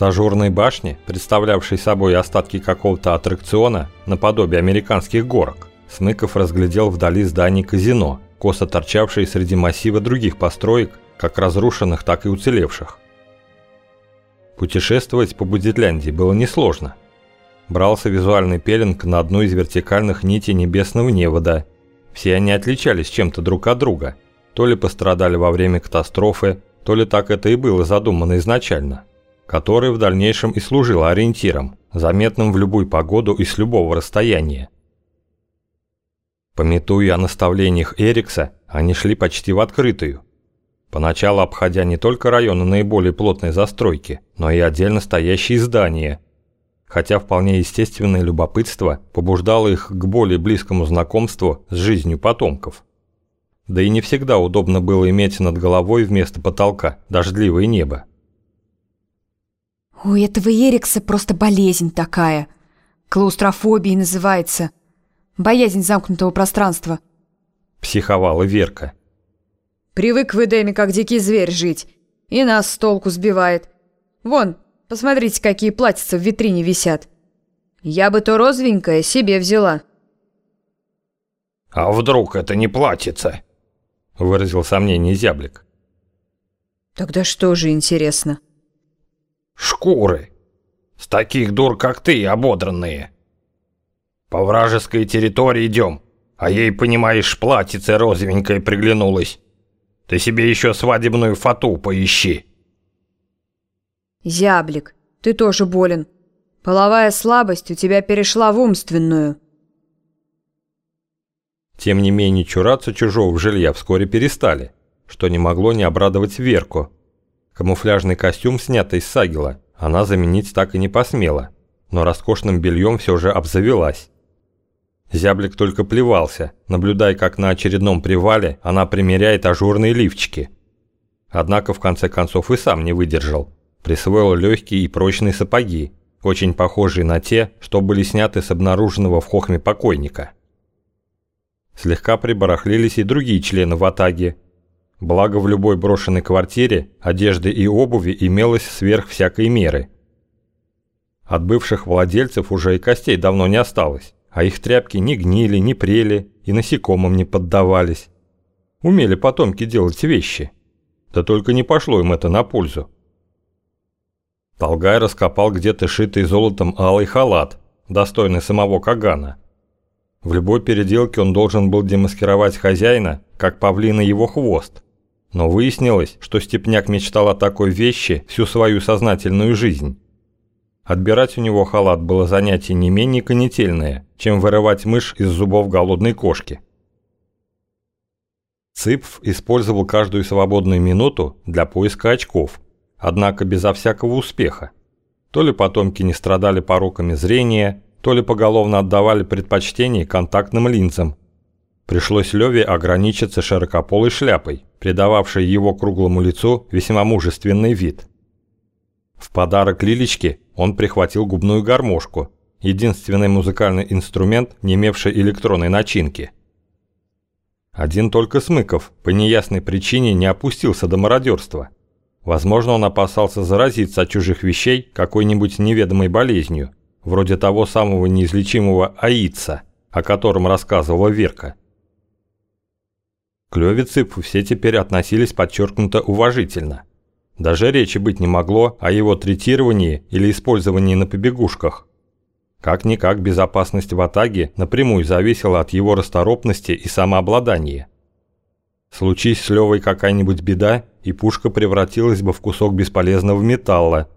С ажурной башни, представлявшей собой остатки какого-то аттракциона, наподобие американских горок, Смыков разглядел вдали здание казино, косо торчавшие среди массива других построек, как разрушенных, так и уцелевших. Путешествовать по Будетляндии было несложно. Брался визуальный пеленг на одну из вертикальных нитей небесного невода. Все они отличались чем-то друг от друга. То ли пострадали во время катастрофы, то ли так это и было задумано изначально. Который в дальнейшем и служил ориентиром, заметным в любую погоду и с любого расстояния. Пометуя о наставлениях Эрикса, они шли почти в открытую. Поначалу обходя не только районы наиболее плотной застройки, но и отдельно стоящие здания. Хотя вполне естественное любопытство побуждало их к более близкому знакомству с жизнью потомков. Да и не всегда удобно было иметь над головой вместо потолка дождливое небо. У этого Эрикса просто болезнь такая. Клаустрофобией называется – Боязнь замкнутого пространства. Психовала Верка. Привык в Эдеме, как дикий зверь, жить. И нас с толку сбивает. Вон, посмотрите, какие платьица в витрине висят. Я бы то розовенькое себе взяла. «А вдруг это не платьице?» Выразил сомнение зяблик. «Тогда что же интересно?» «Шкуры. С таких дур, как ты, ободранные. По вражеской территории идем, а ей, понимаешь, платьице розовенькое приглянулось. Ты себе еще свадебную фату поищи. Зяблик, ты тоже болен. Половая слабость у тебя перешла в умственную. Тем не менее, чураться чужого жилья вскоре перестали, что не могло не обрадовать Верку. Камуфляжный костюм, снятый с сагила, она заменить так и не посмела, но роскошным бельем все же обзавелась. Зяблик только плевался, наблюдая, как на очередном привале она примеряет ажурные лифчики. Однако в конце концов и сам не выдержал. Присвоил легкие и прочные сапоги, очень похожие на те, что были сняты с обнаруженного в хохме покойника. Слегка прибарахлились и другие члены ватаги. Благо в любой брошенной квартире одежды и обуви имелось сверх всякой меры. От бывших владельцев уже и костей давно не осталось а их тряпки не гнили, не прели и насекомым не поддавались. Умели потомки делать вещи. Да только не пошло им это на пользу. Толгай раскопал где-то шитый золотом алый халат, достойный самого Кагана. В любой переделке он должен был демаскировать хозяина, как павлина его хвост. Но выяснилось, что Степняк мечтал о такой вещи всю свою сознательную жизнь. Отбирать у него халат было занятие не менее конетельное, чем вырывать мышь из зубов голодной кошки. Цыпф использовал каждую свободную минуту для поиска очков, однако безо всякого успеха. То ли потомки не страдали пороками зрения, то ли поголовно отдавали предпочтение контактным линзам. Пришлось Леве ограничиться широкополой шляпой, придававшей его круглому лицу весьма мужественный вид. В подарок Лилечке он прихватил губную гармошку, единственный музыкальный инструмент, не имевший электронной начинки. Один только Смыков по неясной причине не опустился до мародерства. Возможно, он опасался заразиться от чужих вещей какой-нибудь неведомой болезнью, вроде того самого неизлечимого аидса, о котором рассказывала Верка. К все теперь относились подчеркнуто уважительно – даже речи быть не могло о его третировании или использовании на побегушках. Как-никак безопасность в Атаге напрямую зависела от его расторопности и самообладания. Случись с Левой какая-нибудь беда, и пушка превратилась бы в кусок бесполезного металла.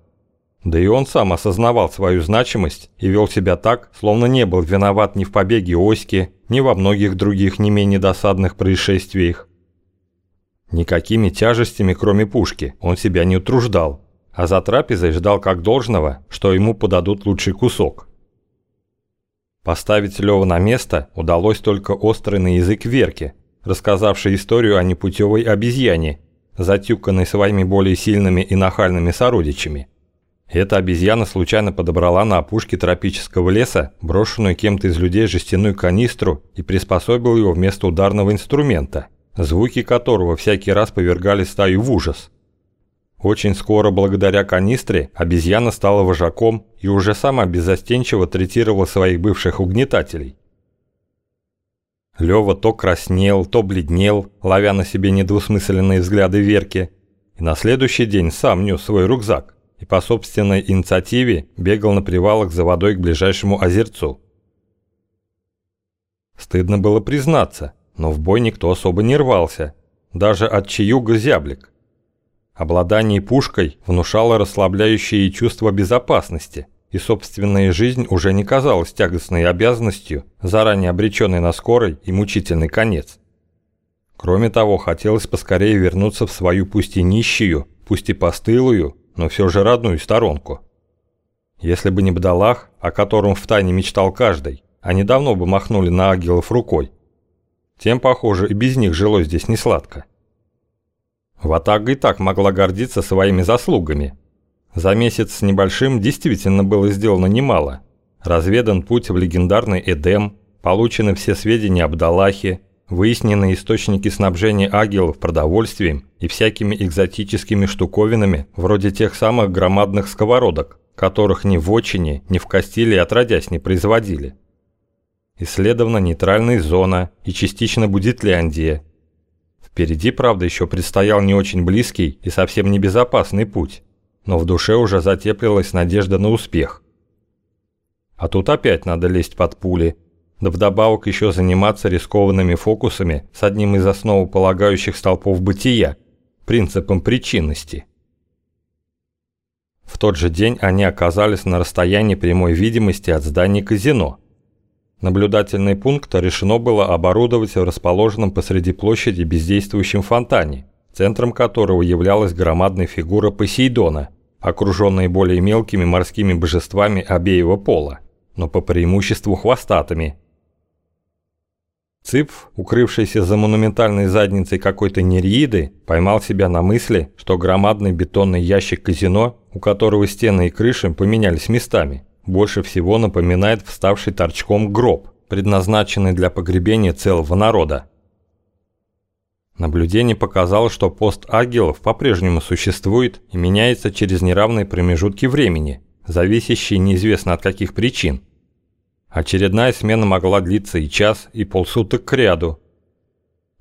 Да и он сам осознавал свою значимость и вел себя так, словно не был виноват ни в побеге Оськи, ни во многих других не менее досадных происшествиях. Никакими тяжестями, кроме пушки, он себя не утруждал, а за трапезой ждал как должного, что ему подадут лучший кусок. Поставить Лёва на место удалось только острый на язык Верки, рассказавшей историю о непутевой обезьяне, затюканной своими более сильными и нахальными сородичами. Эта обезьяна случайно подобрала на опушке тропического леса брошенную кем-то из людей жестяную канистру и приспособила его вместо ударного инструмента – звуки которого всякий раз повергали стаю в ужас. Очень скоро, благодаря канистре, обезьяна стала вожаком и уже сама беззастенчиво третировала своих бывших угнетателей. Лёва то краснел, то бледнел, ловя на себе недвусмысленные взгляды Верки, и на следующий день сам нес свой рюкзак и по собственной инициативе бегал на привалах за водой к ближайшему озерцу. Стыдно было признаться, но в бой никто особо не рвался, даже от чаюга зяблик. Обладание пушкой внушало расслабляющие чувство безопасности, и собственная жизнь уже не казалась тягостной обязанностью, заранее обреченной на скорый и мучительный конец. Кроме того, хотелось поскорее вернуться в свою пусть и нищую, пусть и постылую, но все же родную сторонку. Если бы не Бдалах, о котором втайне мечтал каждый, они давно бы махнули на агилов рукой. Тем, похоже, и без них жилось здесь несладко. Ватага и так могла гордиться своими заслугами. За месяц с небольшим действительно было сделано немало. Разведан путь в легендарный Эдем, получены все сведения об Далахе, выяснены источники снабжения агилов продовольствием и всякими экзотическими штуковинами, вроде тех самых громадных сковородок, которых ни в Очине, ни в Кастиле отродясь не производили. Исследована нейтральная зона и частично Будетляндия, Впереди, правда, еще предстоял не очень близкий и совсем небезопасный путь, но в душе уже затеплилась надежда на успех. А тут опять надо лезть под пули, да вдобавок еще заниматься рискованными фокусами с одним из основополагающих столпов бытия – принципом причинности. В тот же день они оказались на расстоянии прямой видимости от здания казино – Наблюдательный пункт решено было оборудовать в расположенном посреди площади бездействующем фонтане, центром которого являлась громадная фигура Посейдона, окруженная более мелкими морскими божествами обеего пола, но по преимуществу хвостатыми. Цыпф, укрывшийся за монументальной задницей какой-то нереиды, поймал себя на мысли, что громадный бетонный ящик казино, у которого стены и крыши поменялись местами, больше всего напоминает вставший торчком гроб, предназначенный для погребения целого народа. Наблюдение показало, что пост агилов по-прежнему существует и меняется через неравные промежутки времени, зависящие неизвестно от каких причин. Очередная смена могла длиться и час, и полсуток к ряду.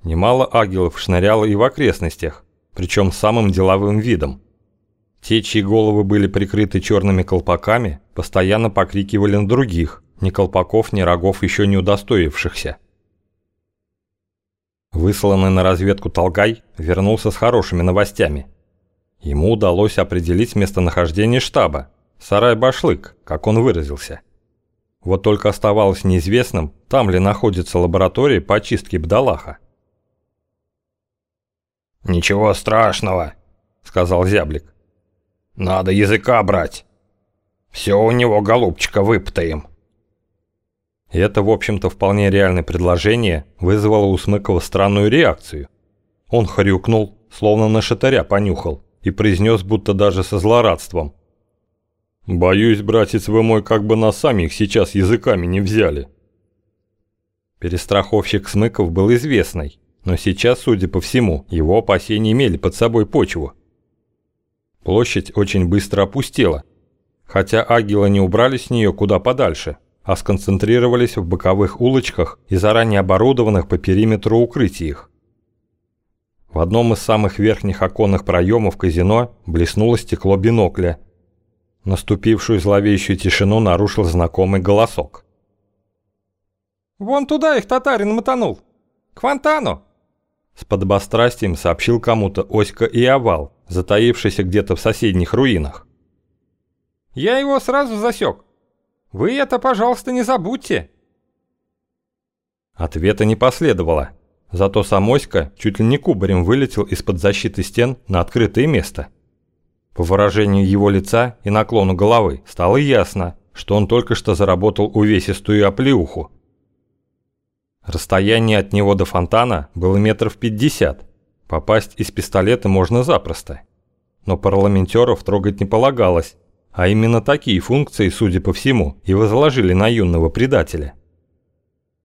Немало агилов шныряло и в окрестностях, причем самым деловым видом. Те, чьи головы были прикрыты черными колпаками, постоянно покрикивали на других, ни колпаков, ни рогов еще не удостоившихся. Высланный на разведку Толгай вернулся с хорошими новостями. Ему удалось определить местонахождение штаба, сарай-башлык, как он выразился. Вот только оставалось неизвестным, там ли находится лаборатория по очистке Бдалаха. «Ничего страшного», — сказал Зяблик. Надо языка брать. Все у него, голубчика, выпытаем. И это, в общем-то, вполне реальное предложение вызвало у Смыкова странную реакцию. Он хрюкнул, словно на шатаря понюхал, и произнес, будто даже со злорадством. «Боюсь, братец вы мой, как бы нас самих сейчас языками не взяли». Перестраховщик Смыков был известный, но сейчас, судя по всему, его опасения имели под собой почву. Площадь очень быстро опустела, хотя агилы не убрали с нее куда подальше, а сконцентрировались в боковых улочках и заранее оборудованных по периметру укрытиях. В одном из самых верхних оконных проемов казино блеснуло стекло бинокля. Наступившую зловещую тишину нарушил знакомый голосок. «Вон туда их татарин мотанул! К фонтану!» С подобострастием сообщил кому-то Оська и Овал, затаившийся где-то в соседних руинах. «Я его сразу засек. Вы это, пожалуйста, не забудьте!» Ответа не последовало, зато сам Оська чуть ли не кубарем вылетел из-под защиты стен на открытое место. По выражению его лица и наклону головы стало ясно, что он только что заработал увесистую оплеуху. Расстояние от него до фонтана было метров пятьдесят. Попасть из пистолета можно запросто. Но парламентеров трогать не полагалось, а именно такие функции, судя по всему, и возложили на юного предателя.